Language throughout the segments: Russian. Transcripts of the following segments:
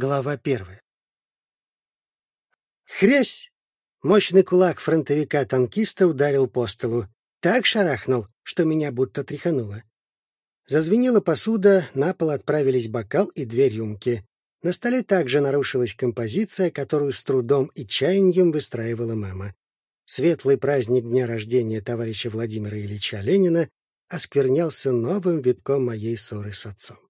Глава первая. Хрясь! Мощный кулак фронтовика-танкиста ударил по столу. Так шарахнул, что меня будто тряхануло. Зазвенела посуда, на пол отправились бокал и две рюмки. На столе также нарушилась композиция, которую с трудом и чаянием выстраивала мама. Светлый праздник дня рождения товарища Владимира Ильича Ленина осквернялся новым витком моей ссоры с отцом.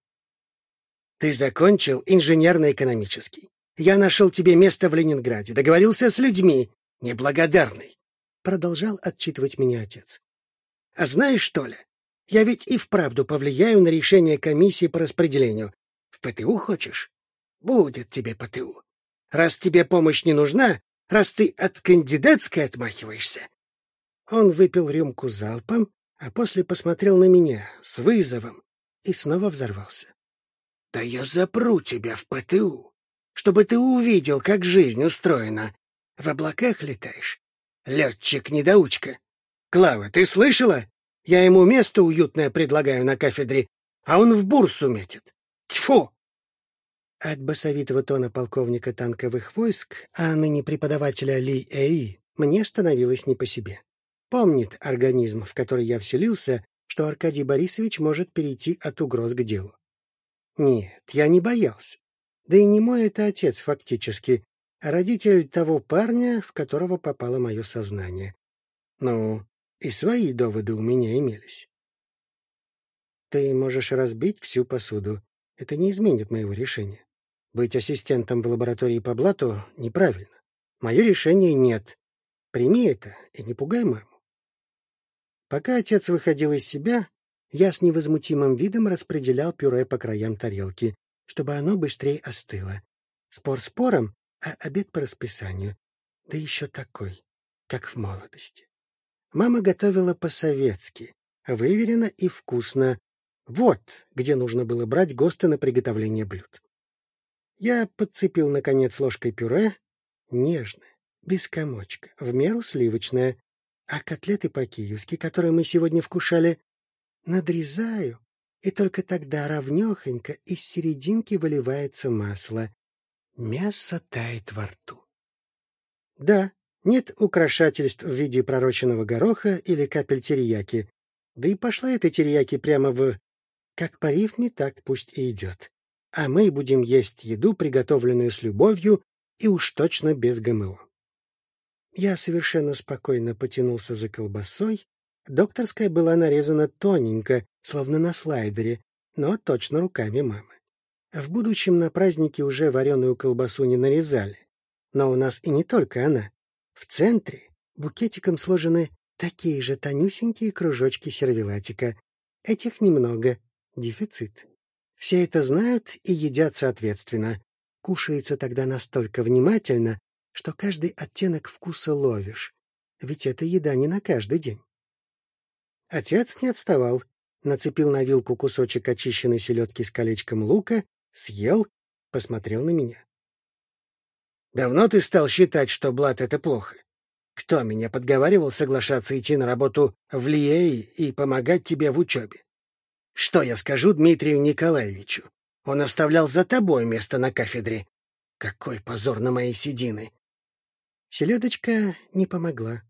Ты закончил инженерно-экономический. Я нашел тебе место в Ленинграде, договорился с людьми. Неблагодарный. Продолжал отчитывать меня отец. А знаешь что ли, я ведь и вправду повлияю на решение комиссии по распределению. В ПТУ хочешь? Будет тебе ПТУ. Раз тебе помощь не нужна, раз ты от кандидатской отмахиваешься. Он выпил рюмку залпом, а после посмотрел на меня с вызовом и снова взорвался. Да я запру тебя в ПТУ, чтобы ты увидел, как жизнь устроена. В облаках летаешь. Летчик-недоучка. Клава, ты слышала? Я ему место уютное предлагаю на кафедре, а он в бурсу метит. Тьфу! От басовитого тона полковника танковых войск, а ныне преподавателя Ли Эи, мне становилось не по себе. Помнит организм, в который я вселился, что Аркадий Борисович может перейти от угроз к делу. Нет, я не боялся. Да и не мой это отец фактически, а родитель того парня, в которого попало мое сознание. Ну, и свои доводы у меня имелись. Ты можешь разбить всю посуду. Это не изменит моего решения. Быть ассистентом в лаборатории по блату неправильно. Мое решение нет. Прими это и не пугай маму. Пока отец выходил из себя, я с невозмутимым видом распределял пюре по краям тарелки, чтобы оно быстрее остыло. Спор спором, а обед по расписанию. Да еще такой, как в молодости. Мама готовила по-советски, выверенно и вкусно. Вот где нужно было брать ГОСТы на приготовление блюд. Я подцепил, наконец, ложкой пюре, нежное, без комочка, в меру сливочное, а котлеты по-киевски, которые мы сегодня вкушали, надрезаю, и только тогда ровнёхонько из серединки выливается масло. Мясо тает во рту. Да, нет украшательств в виде пророченного гороха или капель терияки. Да и пошла эта терияки прямо в... Как по рифме, так пусть и идет. А мы будем есть еду, приготовленную с любовью и уж точно без ГМО. Я совершенно спокойно потянулся за колбасой, Докторская была нарезана тоненько, словно на слайдере, но точно руками мамы. В будущем на празднике уже вареную колбасу не нарезали. Но у нас и не только она. В центре букетиком сложены такие же тонюсенькие кружочки сервелатика. Этих немного. Дефицит. Все это знают и едят соответственно. Кушается тогда настолько внимательно, что каждый оттенок вкуса ловишь. Ведь это еда не на каждый день. Отец не отставал. Нацепил на вилку кусочек очищенной селедки с колечком лука, съел, посмотрел на меня. «Давно ты стал считать, что блат — это плохо? Кто меня подговаривал соглашаться идти на работу в Лией и помогать тебе в учебе? Что я скажу Дмитрию Николаевичу? Он оставлял за тобой место на кафедре. Какой позор на моей седины!» Селедочка не помогла.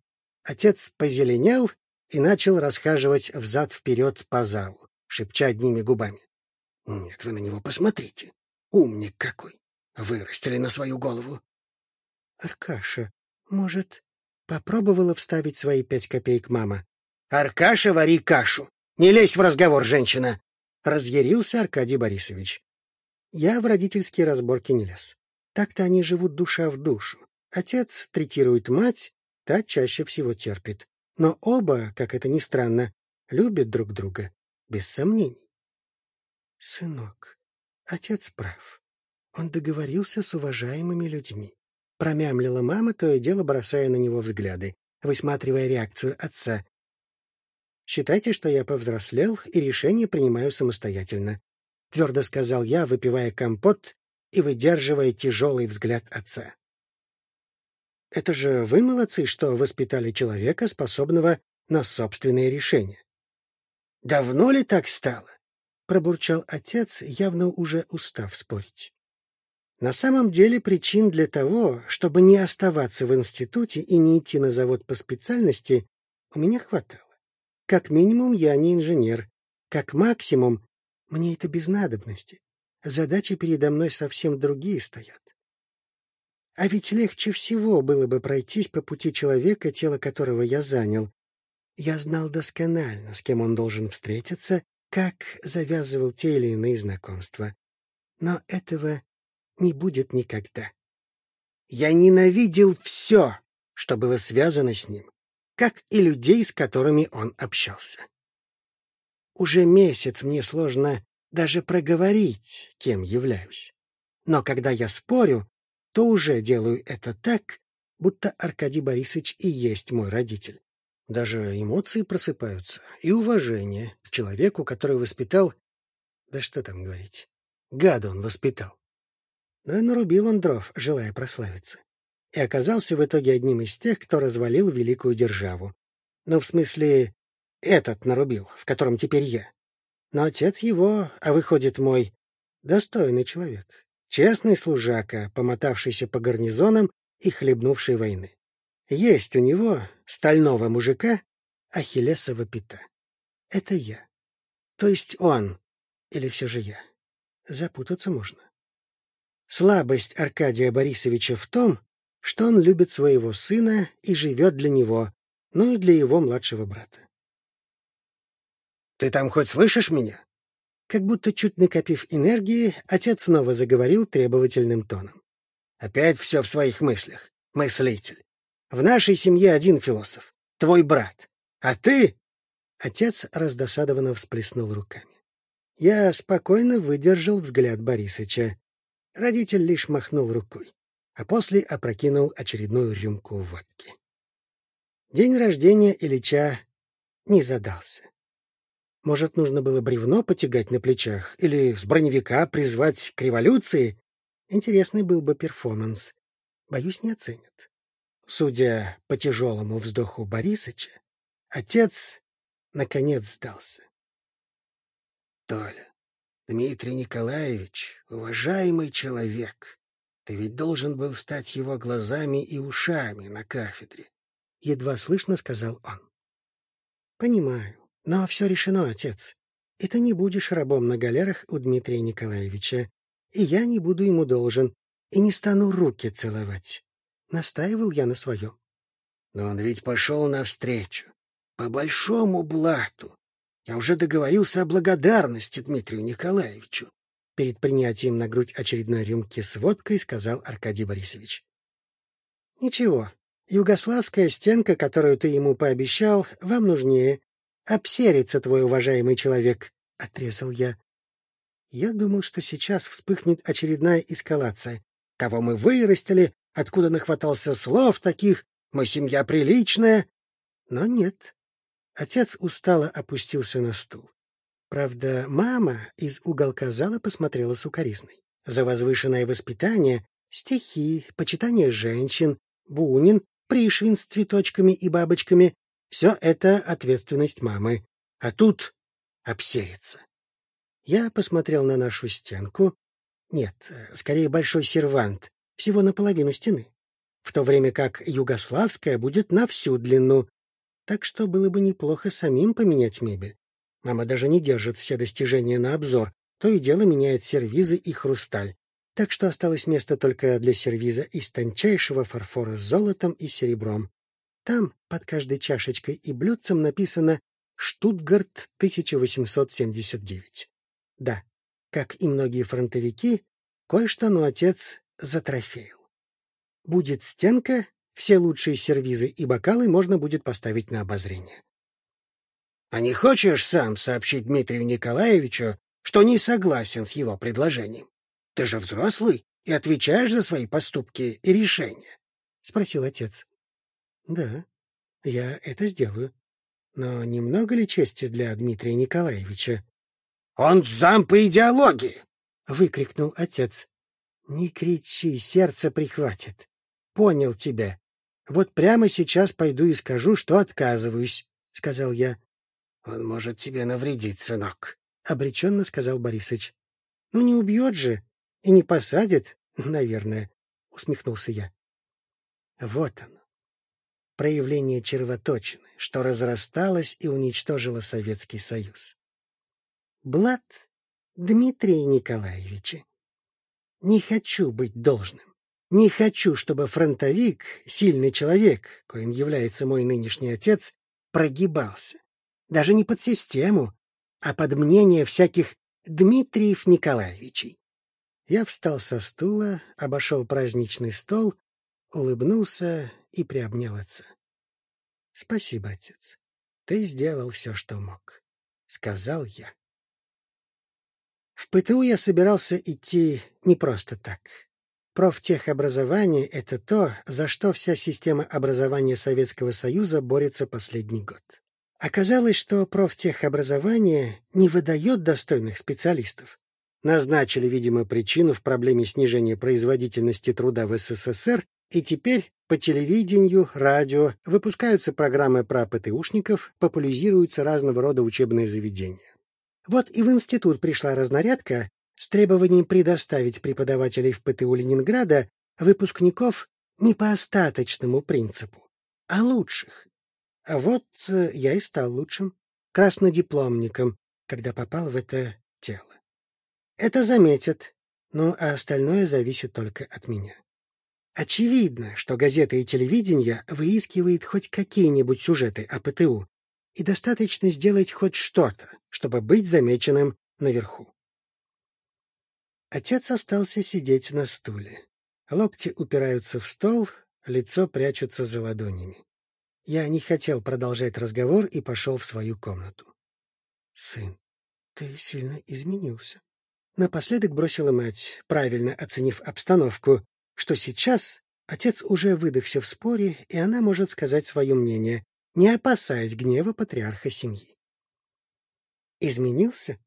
Отец позеленел и начал расхаживать взад-вперед по залу, шепча одними губами. — Нет, вы на него посмотрите. Умник какой. Вырастили на свою голову. — Аркаша, может, попробовала вставить свои пять копеек мама? — Аркаша, вари кашу! Не лезь в разговор, женщина! — разъярился Аркадий Борисович. Я в родительские разборки не лез. Так-то они живут душа в душу. Отец третирует мать, та чаще всего терпит. Но оба, как это ни странно, любят друг друга, без сомнений. Сынок, отец прав. Он договорился с уважаемыми людьми. Промямлила мама, то и дело бросая на него взгляды, высматривая реакцию отца. Считайте, что я повзрослел и решение принимаю самостоятельно, твердо сказал я, выпивая компот и выдерживая тяжелый взгляд отца. Это же вы молодцы, что воспитали человека, способного на собственные решения. Давно ли так стало? пробурчал отец, явно уже устав спорить. На самом деле причин для того, чтобы не оставаться в институте и не идти на завод по специальности, у меня хватало. Как минимум, я не инженер. Как максимум, мне это без надобности. Задачи передо мной совсем другие стоят. А ведь легче всего было бы пройтись по пути человека, тело которого я занял. Я знал досконально, с кем он должен встретиться, как завязывал те или иные знакомства. Но этого не будет никогда. Я ненавидел все, что было связано с ним, как и людей, с которыми он общался. Уже месяц мне сложно даже проговорить, кем являюсь. Но когда я спорю, то уже делаю это так, будто Аркадий Борисович и есть мой родитель. Даже эмоции просыпаются, и уважение к человеку, который воспитал... Да что там говорить. Гада он воспитал. Но и нарубил он дров, желая прославиться. И оказался в итоге одним из тех, кто развалил великую державу. Ну, в смысле, этот нарубил, в котором теперь я. Но отец его, а выходит мой, достойный человек. Честный служака, помотавшийся по гарнизонам и хлебнувший войны. Есть у него, стального мужика, ахиллесова пята. Это я. То есть он. Или все же я. Запутаться можно. Слабость Аркадия Борисовича в том, что он любит своего сына и живет для него, ну и для его младшего брата. «Ты там хоть слышишь меня?» Как будто чуть накопив энергии, отец снова заговорил требовательным тоном. «Опять все в своих мыслях. Мыслитель. В нашей семье один философ. Твой брат. А ты...» Отец раздосадованно всплеснул руками. Я спокойно выдержал взгляд Борисыча. Родитель лишь махнул рукой, а после опрокинул очередную рюмку водки. День рождения Ильича не задался. Может, нужно было бревно потягать на плечах или с броневика призвать к революции? Интересный был бы перформанс. Боюсь, не оценят. Судя по тяжелому вздоху Борисыча, отец наконец сдался. — Толя, Дмитрий Николаевич, уважаемый человек, ты ведь должен был стать его глазами и ушами на кафедре. Едва слышно сказал он. Понимаю, но все решено, отец. И ты не будешь рабом на галерах у Дмитрия Николаевича, и я не буду ему должен, и не стану руки целовать. Настаивал я на своем. Но он ведь пошел навстречу, по большому блату, я уже договорился о благодарности Дмитрию Николаевичу. Перед принятием на грудь очередной рюмки с водкой сказал Аркадий Борисович. — Ничего, югославская стенка, которую ты ему пообещал, вам нужнее. Обсерится твой уважаемый человек, — отрезал я. Я думал, что сейчас вспыхнет очередная эскалация. Кого мы вырастили, откуда нахватался слов таких, мы семья приличная. Но нет. Отец устало опустился на стул. Правда, мама из уголка зала посмотрела сукоризной. За возвышенное воспитание, стихи, почитание женщин, Бунин, Пришвин с цветочками и бабочками — все это ответственность мамы. А тут обсерится. Я посмотрел на нашу стенку. Нет, скорее большой сервант, всего наполовину стены. В то время как югославская будет на всю длину, так что было бы неплохо самим поменять мебель. Мама даже не держит все достижения на обзор, то и дело меняет сервизы и хрусталь. Так что осталось место только для сервиза из тончайшего фарфора с золотом и серебром. Там под каждой чашечкой и блюдцем написано «Штутгарт 1879». Да, как и многие фронтовики, кое-что, но отец затрофеил. Будет стенка, все лучшие сервизы и бокалы можно будет поставить на обозрение. — А не хочешь сам сообщить Дмитрию Николаевичу, что не согласен с его предложением? Ты же взрослый и отвечаешь за свои поступки и решения, — спросил отец. — Да, я это сделаю. Но немного ли чести для Дмитрия Николаевича? — Он зам по идеологии! — выкрикнул отец. — Не кричи, сердце прихватит. Понял тебя. Вот прямо сейчас пойду и скажу, что отказываюсь, — сказал я. — Он может тебе навредить, сынок, — обреченно сказал Борисыч. — Ну не убьет же и не посадит, Наверное, усмехнулся я. Вот оно. Проявление червоточины, что разрасталось и уничтожило Советский Союз. Блад Дмитрий Николаевич. Не хочу быть должным. Не хочу, чтобы фронтовик, сильный человек, коим является мой нынешний отец, прогибался. Даже не под систему, а под мнение всяких Дмитриев Николаевичей. Я встал со стула, обошел праздничный стол, улыбнулся и приобнял отца. — Спасибо, отец. Ты сделал все, что мог, — сказал я. В ПТУ я собирался идти не просто так. Профтехобразование — это то, за что вся система образования Советского Союза борется последний год. Оказалось, что профтехобразование не выдает достойных специалистов. Назначили, видимо, причину в проблеме снижения производительности труда в СССР, и теперь по телевидению, радио выпускаются программы про ПТУшников, популяризируются разного рода учебные заведения. Вот и в институт пришла разнарядка с требованием предоставить преподавателей в ПТУ Ленинграда выпускников не по остаточному принципу, а лучших. А вот э, я и стал лучшим, краснодипломником, когда попал в это тело. Это заметят, ну а остальное зависит только от меня. Очевидно, что газеты и телевидение выискивают хоть какие-нибудь сюжеты о ПТУ, и достаточно сделать хоть что-то, чтобы быть замеченным наверху. Отец остался сидеть на стуле. Локти упираются в стол, лицо прячется за ладонями. Я не хотел продолжать разговор и пошел в свою комнату. — Сын, ты сильно изменился. Напоследок бросила мать, правильно оценив обстановку, что сейчас отец уже выдохся в споре, и она может сказать свое мнение, не опасаясь гнева патриарха семьи. Изменился?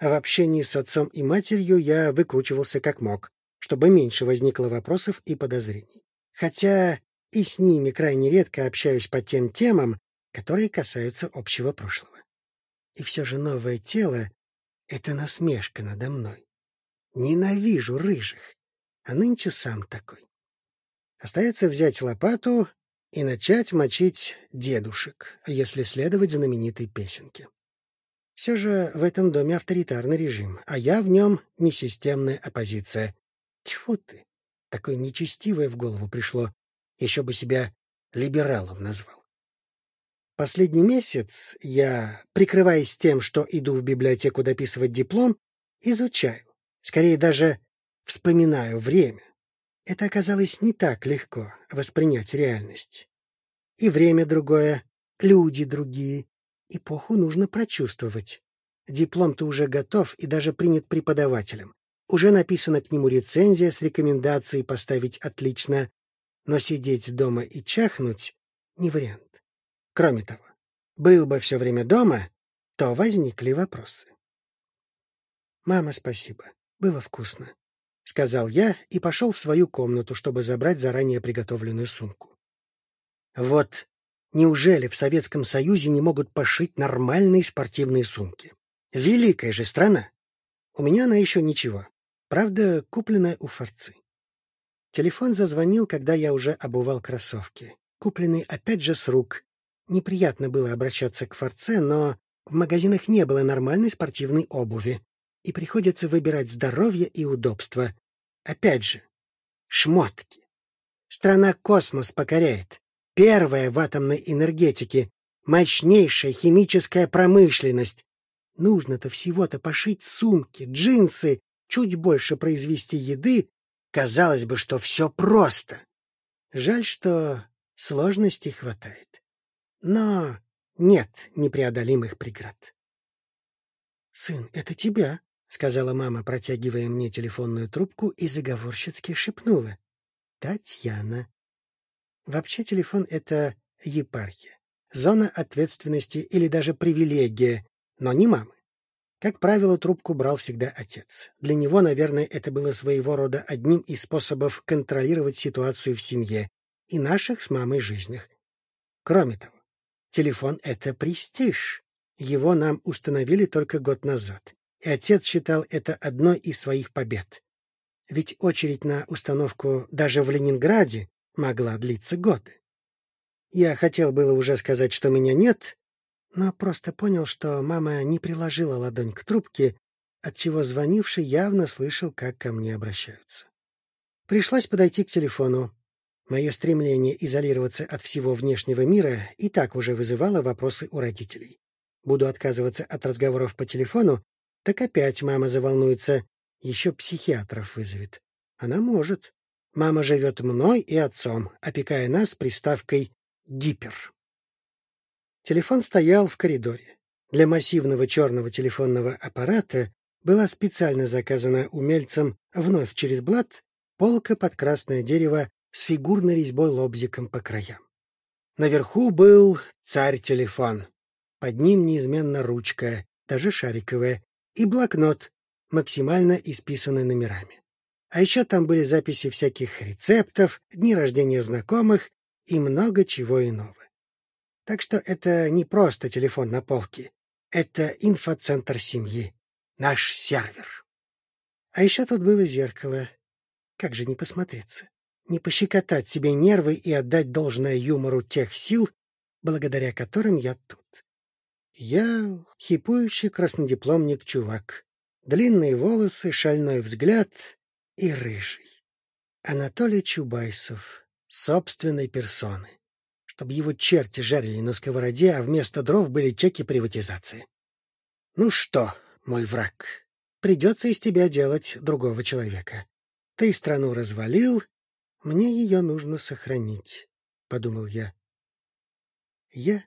В общении с отцом и матерью я выкручивался как мог, чтобы меньше возникло вопросов и подозрений. Хотя и с ними крайне редко общаюсь по тем темам, которые касаются общего прошлого. И все же новое тело — это насмешка надо мной. Ненавижу рыжих, а нынче сам такой. Остается взять лопату и начать мочить дедушек, если следовать знаменитой песенке. Все же в этом доме авторитарный режим, а я в нем несистемная оппозиция. Тьфу ты! Такое нечестивое в голову пришло. Еще бы себя либералом назвал. Последний месяц я, прикрываясь тем, что иду в библиотеку дописывать диплом, изучаю, скорее даже вспоминаю время, это оказалось не так легко воспринять реальность. И время другое, люди другие, эпоху нужно прочувствовать. Диплом-то уже готов и даже принят преподавателем. Уже написана к нему рецензия с рекомендацией поставить отлично, но сидеть дома и чахнуть — не вариант. Кроме того, был бы все время дома, то возникли вопросы. «Мама, спасибо. Было вкусно. — сказал я и пошел в свою комнату, чтобы забрать заранее приготовленную сумку. Вот неужели в Советском Союзе не могут пошить нормальные спортивные сумки? Великая же страна! У меня она еще ничего. Правда, купленная у форцы. Телефон зазвонил, когда я уже обувал кроссовки. Купленный опять же с рук. Неприятно было обращаться к форце, но в магазинах не было нормальной спортивной обуви и приходится выбирать здоровье и удобство. Опять же, шмотки. Страна космос покоряет. Первая в атомной энергетике. Мощнейшая химическая промышленность. Нужно-то всего-то пошить сумки, джинсы, чуть больше произвести еды. Казалось бы, что все просто. Жаль, что сложностей хватает. Но нет непреодолимых преград. — Сын, это тебя, — сказала мама, протягивая мне телефонную трубку и заговорщицки шепнула. — Татьяна. Вообще телефон — это епархия, зона ответственности или даже привилегия, но не мамы. Как правило, трубку брал всегда отец. Для него, наверное, это было своего рода одним из способов контролировать ситуацию в семье и наших с мамой жизнях. Кроме того, телефон — это престиж. Его нам установили только год назад и отец считал это одной из своих побед. Ведь очередь на установку даже в Ленинграде могла длиться годы. Я хотел было уже сказать, что меня нет, но просто понял, что мама не приложила ладонь к трубке, отчего звонивший явно слышал, как ко мне обращаются. Пришлось подойти к телефону. Мое стремление изолироваться от всего внешнего мира и так уже вызывало вопросы у родителей. Буду отказываться от разговоров по телефону, так опять мама заволнуется, еще психиатров вызовет. Она может. Мама живет мной и отцом, опекая нас приставкой «гипер». Телефон стоял в коридоре. Для массивного черного телефонного аппарата была специально заказана умельцем вновь через блат полка под красное дерево с фигурной резьбой лобзиком по краям. Наверху был царь-телефон. Под ним неизменно ручка, даже шариковая, и блокнот, максимально исписанный номерами. А еще там были записи всяких рецептов, дни рождения знакомых и много чего иного. Так что это не просто телефон на полке. Это инфоцентр семьи. Наш сервер. А еще тут было зеркало. Как же не посмотреться? Не пощекотать себе нервы и отдать должное юмору тех сил, благодаря которым я тут. Я хипующий краснодипломник-чувак. Длинные волосы, шальной взгляд и рыжий. Анатолий Чубайсов, собственной персоны чтобы его черти жарили на сковороде, а вместо дров были чеки приватизации. Ну что, мой враг, придется из тебя делать другого человека. Ты страну развалил, мне ее нужно сохранить, — подумал я. Я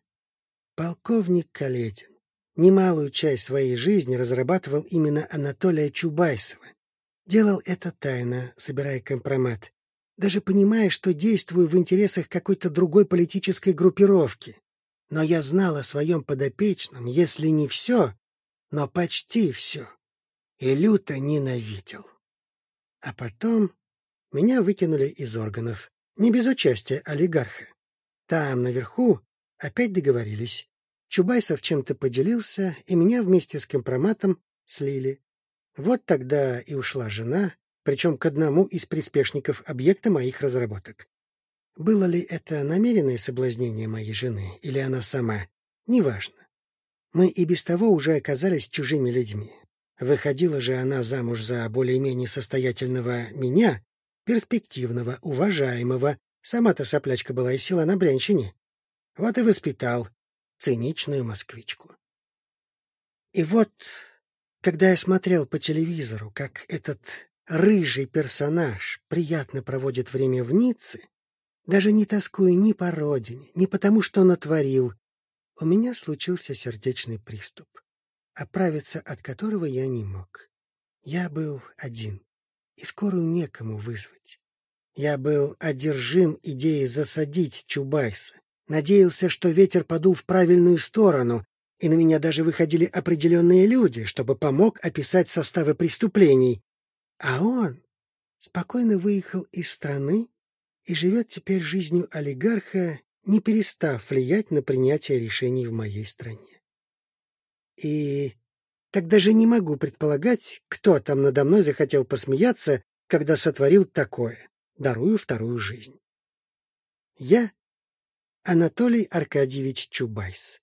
полковник Калетин. Немалую часть своей жизни разрабатывал именно Анатолия Чубайсова. Делал это тайно, собирая компромат даже понимая, что действую в интересах какой-то другой политической группировки. Но я знал о своем подопечном, если не все, но почти все, и люто ненавидел. А потом меня выкинули из органов, не без участия олигарха. Там, наверху, опять договорились. Чубайсов чем-то поделился, и меня вместе с компроматом слили. Вот тогда и ушла жена, причем к одному из приспешников объекта моих разработок. Было ли это намеренное соблазнение моей жены, или она сама, неважно. Мы и без того уже оказались чужими людьми. Выходила же она замуж за более-менее состоятельного меня, перспективного, уважаемого, сама-то соплячка была и села на брянщине. Вот и воспитал циничную москвичку. И вот, когда я смотрел по телевизору, как этот рыжий персонаж приятно проводит время в Ницце, даже не тоскуя ни по родине, ни потому, что натворил, у меня случился сердечный приступ, оправиться от которого я не мог. Я был один, и скорую некому вызвать. Я был одержим идеей засадить Чубайса, надеялся, что ветер подул в правильную сторону, и на меня даже выходили определенные люди, чтобы помог описать составы преступлений, а он спокойно выехал из страны и живет теперь жизнью олигарха, не перестав влиять на принятие решений в моей стране. И так даже не могу предполагать, кто там надо мной захотел посмеяться, когда сотворил такое, дарую вторую жизнь. Я Анатолий Аркадьевич Чубайс.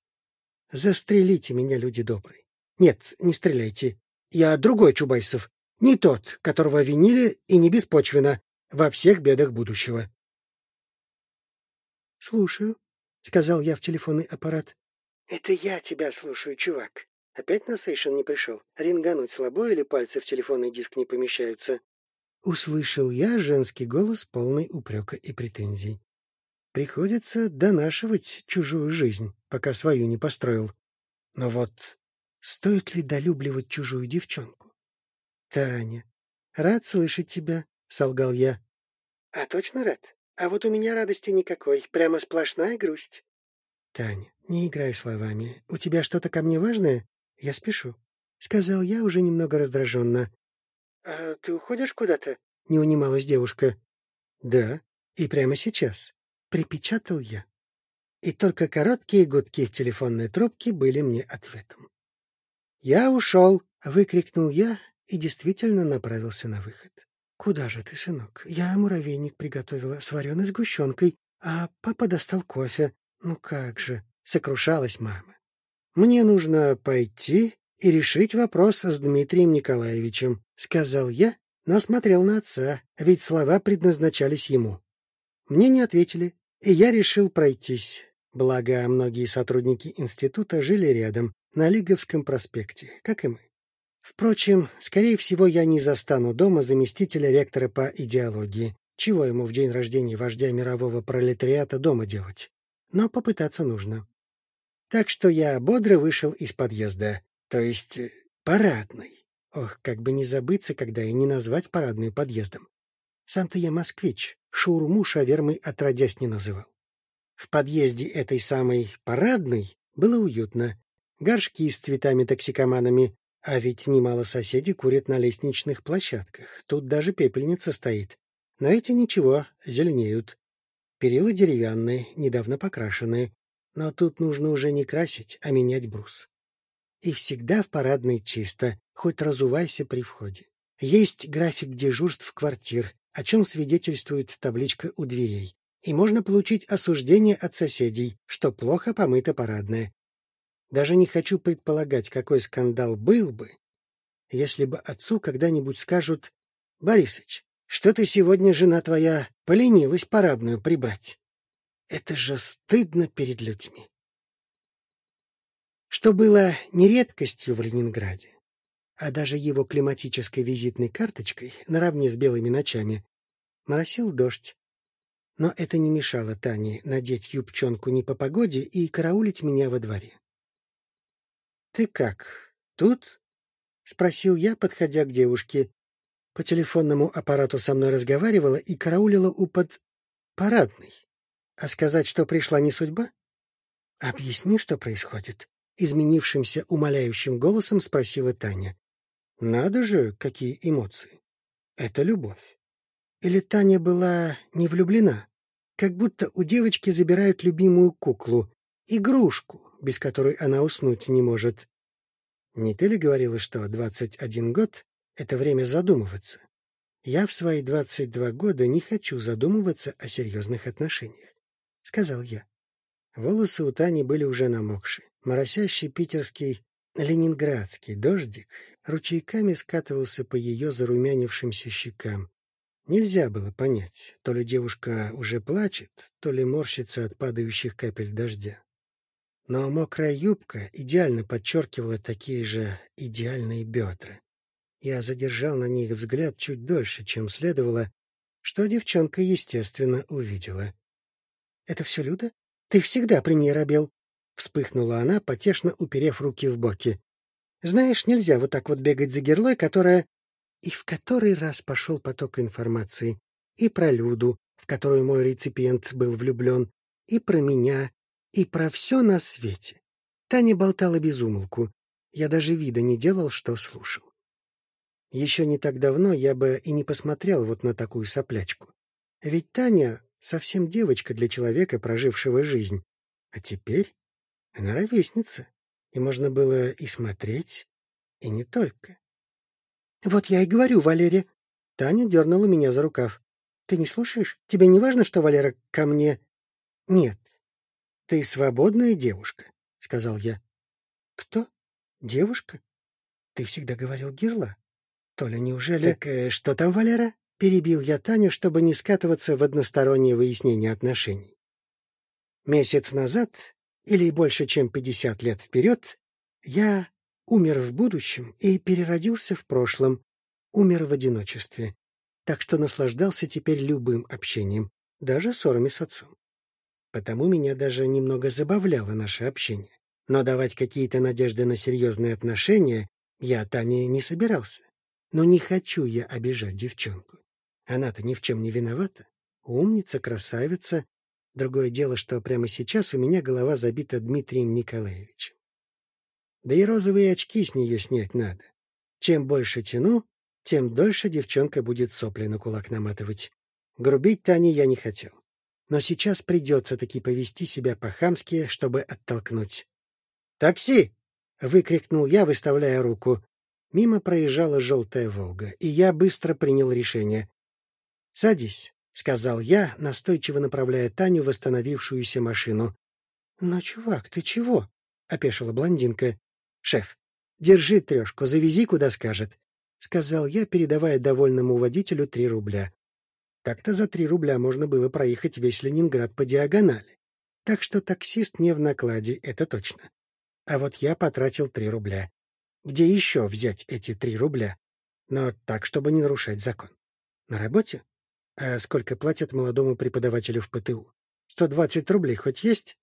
Застрелите меня, люди добрые. Нет, не стреляйте. Я другой Чубайсов, не тот, которого винили, и не беспочвенно, во всех бедах будущего. — Слушаю, — сказал я в телефонный аппарат. — Это я тебя слушаю, чувак. Опять на сейшен не пришел? Рингануть слабо или пальцы в телефонный диск не помещаются? Услышал я женский голос, полный упрека и претензий. Приходится донашивать чужую жизнь, пока свою не построил. Но вот стоит ли долюбливать чужую девчонку? Таня, рад слышать тебя, солгал я. А точно рад? А вот у меня радости никакой, прямо сплошная грусть. Таня, не играй словами. У тебя что-то ко мне важное? Я спешу, сказал я уже немного раздраженно. А ты уходишь куда-то? Не унималась девушка. Да, и прямо сейчас, припечатал я. И только короткие гудки в телефонной трубке были мне ответом. «Я ушел!» — выкрикнул я и действительно направился на выход. «Куда же ты, сынок? Я муравейник приготовила с вареной сгущенкой, а папа достал кофе. Ну как же!» — сокрушалась мама. «Мне нужно пойти и решить вопрос с Дмитрием Николаевичем», — сказал я, но смотрел на отца, ведь слова предназначались ему. Мне не ответили, и я решил пройтись. Благо, многие сотрудники института жили рядом, на Лиговском проспекте, как и мы. Впрочем, скорее всего, я не застану дома заместителя ректора по идеологии. Чего ему в день рождения вождя мирового пролетариата дома делать? Но попытаться нужно. Так что я бодро вышел из подъезда, то есть э, парадный. Ох, как бы не забыться, когда и не назвать парадную подъездом. Сам-то я москвич, шаурму шавермой отродясь не называл. В подъезде этой самой парадной было уютно. Горшки с цветами-токсикоманами, а ведь немало соседей курят на лестничных площадках. Тут даже пепельница стоит. Но эти ничего, зеленеют. Перила деревянные, недавно покрашенные. Но тут нужно уже не красить, а менять брус. И всегда в парадной чисто, хоть разувайся при входе. Есть график дежурств квартир, о чем свидетельствует табличка у дверей. И можно получить осуждение от соседей, что плохо помыто парадное. Даже не хочу предполагать, какой скандал был бы, если бы отцу когда-нибудь скажут «Борисыч, что ты сегодня, жена твоя, поленилась парадную прибрать?» Это же стыдно перед людьми. Что было не редкостью в Ленинграде, а даже его климатической визитной карточкой наравне с белыми ночами, моросил дождь. Но это не мешало Тане надеть юбчонку не по погоде и караулить меня во дворе. — Ты как, тут? — спросил я, подходя к девушке. По телефонному аппарату со мной разговаривала и караулила у под... парадной. А сказать, что пришла не судьба? Объясни, что происходит, изменившимся умоляющим голосом спросила Таня. Надо же, какие эмоции. Это любовь. Или Таня была не влюблена? Как будто у девочки забирают любимую куклу, игрушку, без которой она уснуть не может. Не ты ли говорила, что двадцать один год — это время задумываться? Я в свои двадцать два года не хочу задумываться о серьезных отношениях сказал я. Волосы у Тани были уже намокшие. Моросящий питерский ленинградский дождик ручейками скатывался по ее зарумянившимся щекам. Нельзя было понять, то ли девушка уже плачет, то ли морщится от падающих капель дождя. Но мокрая юбка идеально подчеркивала такие же идеальные бедра. Я задержал на них взгляд чуть дольше, чем следовало, что девчонка, естественно, увидела. Это все Люда? Ты всегда при ней робел. Вспыхнула она, потешно уперев руки в боки. Знаешь, нельзя вот так вот бегать за герлой, которая... И в который раз пошел поток информации. И про Люду, в которую мой реципиент был влюблен, и про меня, и про все на свете. Таня болтала без умолку. Я даже вида не делал, что слушал. Еще не так давно я бы и не посмотрел вот на такую соплячку. Ведь Таня Совсем девочка для человека, прожившего жизнь. А теперь она ровесница, и можно было и смотреть, и не только. — Вот я и говорю, Валерия. Таня дернула меня за рукав. — Ты не слушаешь? Тебе не важно, что Валера ко мне... — Нет. — Ты свободная девушка, — сказал я. — Кто? Девушка? Ты всегда говорил Герла. Толя, неужели... — Так э, что там, Валера? Перебил я Таню, чтобы не скатываться в одностороннее выяснение отношений. Месяц назад, или больше, чем пятьдесят лет вперед, я умер в будущем и переродился в прошлом, умер в одиночестве, так что наслаждался теперь любым общением, даже ссорами с отцом. Потому меня даже немного забавляло наше общение. Но давать какие-то надежды на серьезные отношения я Тане не собирался. Но не хочу я обижать девчонку. Она-то ни в чем не виновата. Умница, красавица. Другое дело, что прямо сейчас у меня голова забита Дмитрием Николаевичем. Да и розовые очки с нее снять надо. Чем больше тяну, тем дольше девчонка будет сопли на кулак наматывать. Грубить Тане я не хотел. Но сейчас придется таки повести себя по-хамски, чтобы оттолкнуть. «Такси!» — выкрикнул я, выставляя руку. Мимо проезжала желтая «Волга», и я быстро принял решение. «Садись», — сказал я, настойчиво направляя Таню в восстановившуюся машину. «Но, чувак, ты чего?» — опешила блондинка. «Шеф, держи трешку, завези, куда скажет», — сказал я, передавая довольному водителю три рубля. Так-то за три рубля можно было проехать весь Ленинград по диагонали. Так что таксист не в накладе, это точно. А вот я потратил три рубля. Где еще взять эти три рубля? Но так, чтобы не нарушать закон. На работе? А сколько платят молодому преподавателю в ПТУ? Сто двадцать рублей хоть есть?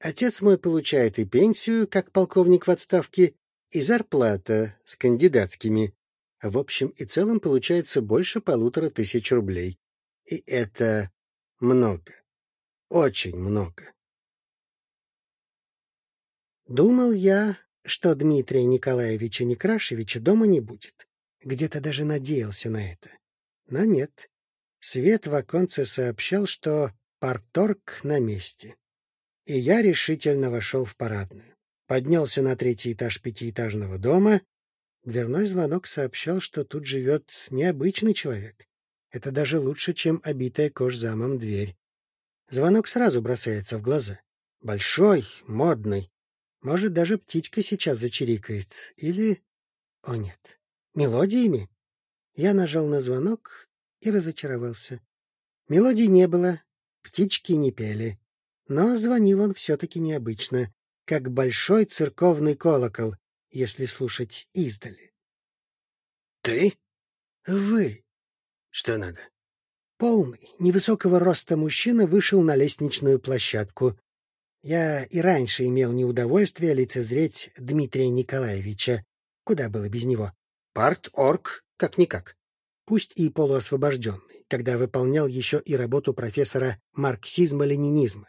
Отец мой получает и пенсию, как полковник в отставке, и зарплата с кандидатскими. В общем и целом получается больше полутора тысяч рублей. И это много. Очень много. Думал я, что Дмитрия Николаевича Некрашевича дома не будет. Где-то даже надеялся на это. Но нет. Свет в оконце сообщал, что парторг на месте. И я решительно вошел в парадную. Поднялся на третий этаж пятиэтажного дома. Дверной звонок сообщал, что тут живет необычный человек. Это даже лучше, чем обитая кожзамом дверь. Звонок сразу бросается в глаза. Большой, модный, может, даже птичка сейчас зачирикает. Или... О, нет. Мелодиями? Я нажал на звонок и разочаровался. Мелодий не было, птички не пели. Но звонил он все-таки необычно, как большой церковный колокол, если слушать издали. — Ты? — Вы. — Что надо? Полный, невысокого роста мужчина вышел на лестничную площадку. Я и раньше имел неудовольствие лицезреть Дмитрия Николаевича. Куда было без него? Парт-орг, как-никак. Пусть и полуосвобожденный, когда выполнял еще и работу профессора марксизма-ленинизма.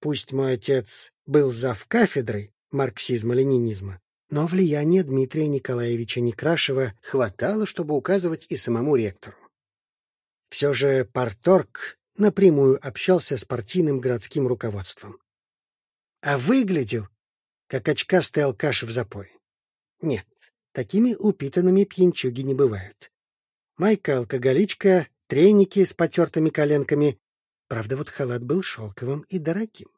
Пусть мой отец был зав кафедрой марксизма-ленинизма, но влияние Дмитрия Николаевича Некрашева хватало, чтобы указывать и самому ректору. Все же Парторг напрямую общался с партийным городским руководством а выглядел, как очкастый алкаш в запое. Нет, такими упитанными пьянчуги не бывают. Майка-алкоголичка, треники с потертыми коленками. Правда, вот халат был шелковым и дорогим.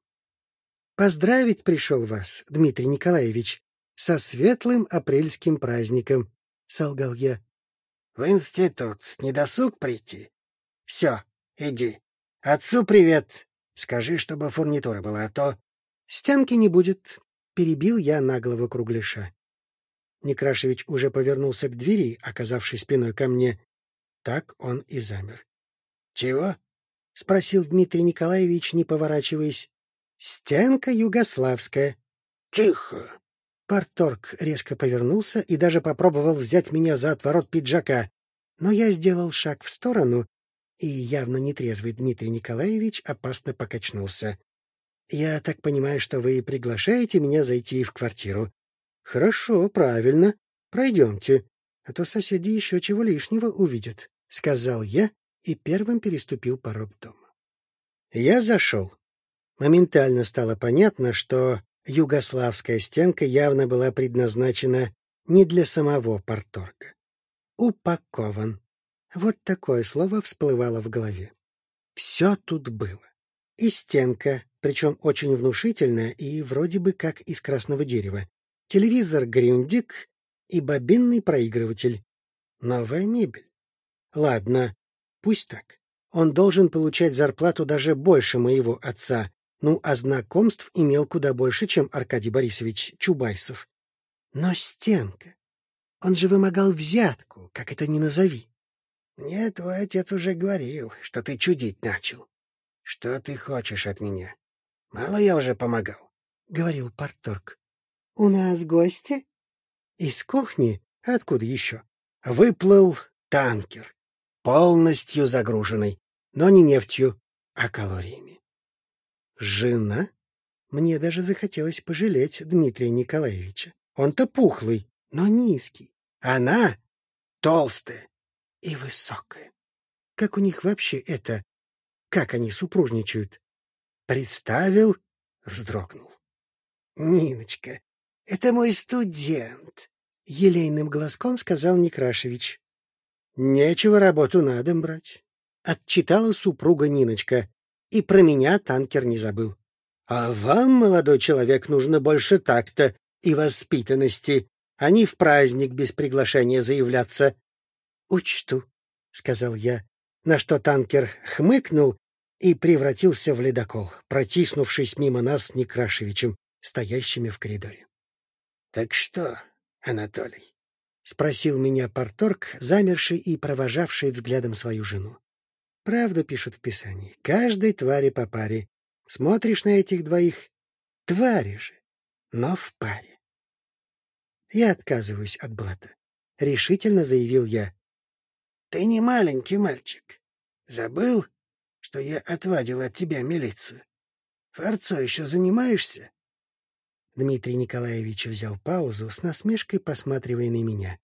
Поздравить пришел вас, Дмитрий Николаевич, со светлым апрельским праздником, — солгал я. — В институт не досуг прийти? — Все, иди. Отцу привет. Скажи, чтобы фурнитура была, а то Стянки не будет, — перебил я наглого кругляша. Некрашевич уже повернулся к двери, оказавшись спиной ко мне. Так он и замер. — Чего? — спросил Дмитрий Николаевич, не поворачиваясь. — Стенка югославская. — Тихо! Парторг резко повернулся и даже попробовал взять меня за отворот пиджака. Но я сделал шаг в сторону, и явно нетрезвый Дмитрий Николаевич опасно покачнулся. Я так понимаю, что вы приглашаете меня зайти в квартиру. Хорошо, правильно. Пройдемте, а то соседи еще чего лишнего увидят, — сказал я и первым переступил порог дома. Я зашел. Моментально стало понятно, что югославская стенка явно была предназначена не для самого порторга. Упакован. Вот такое слово всплывало в голове. Все тут было. И стенка, причем очень внушительная и вроде бы как из красного дерева. Телевизор Грюндик и бобинный проигрыватель. Новая мебель. Ладно, пусть так. Он должен получать зарплату даже больше моего отца, ну а знакомств имел куда больше, чем Аркадий Борисович Чубайсов. Но Стенка, он же вымогал взятку, как это ни назови. Нет, твой отец уже говорил, что ты чудить начал. Что ты хочешь от меня? Мало я уже помогал, — говорил Парторг. — У нас гости? — Из кухни? Откуда еще? Выплыл танкер, полностью загруженный, но не нефтью, а калориями. Жена? Мне даже захотелось пожалеть Дмитрия Николаевича. Он-то пухлый, но низкий. Она толстая и высокая. Как у них вообще это? Как они супружничают? Представил, вздрогнул. Ниночка, это мой студент. — елейным глазком сказал Некрашевич. — Нечего работу на дом брать, — отчитала супруга Ниночка. И про меня танкер не забыл. — А вам, молодой человек, нужно больше такта и воспитанности, а не в праздник без приглашения заявляться. — Учту, — сказал я, на что танкер хмыкнул и превратился в ледокол, протиснувшись мимо нас с Некрашевичем, стоящими в коридоре. — Так что, Анатолий? — спросил меня порторг, замерший и провожавший взглядом свою жену. — Правда пишут в Писании. Каждой твари по паре. Смотришь на этих двоих — твари же, но в паре. Я отказываюсь от блата. Решительно заявил я. — Ты не маленький мальчик. Забыл, что я отвадил от тебя милицию? Форцой еще занимаешься? Дмитрий Николаевич взял паузу, с насмешкой посматривая на меня.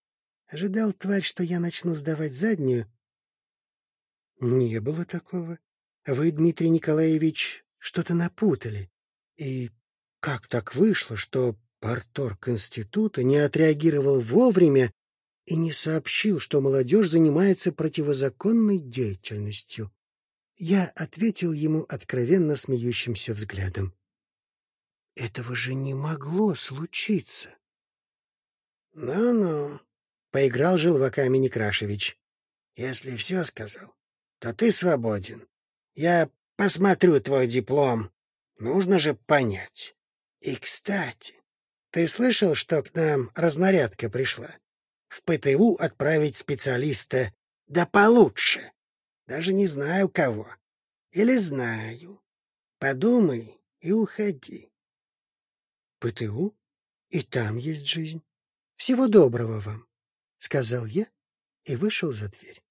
Ожидал тварь, что я начну сдавать заднюю. Не было такого. Вы, Дмитрий Николаевич, что-то напутали. И как так вышло, что порторг института не отреагировал вовремя и не сообщил, что молодежь занимается противозаконной деятельностью? Я ответил ему откровенно смеющимся взглядом. Этого же не могло случиться. «Ну-ну», — поиграл желваками Некрашевич. «Если все сказал, то ты свободен. Я посмотрю твой диплом. Нужно же понять. И, кстати, ты слышал, что к нам разнарядка пришла? В ПТУ отправить специалиста да получше. Даже не знаю кого. Или знаю. Подумай и уходи. ПТУ? И там есть жизнь. Всего доброго вам, — сказал я и вышел за дверь.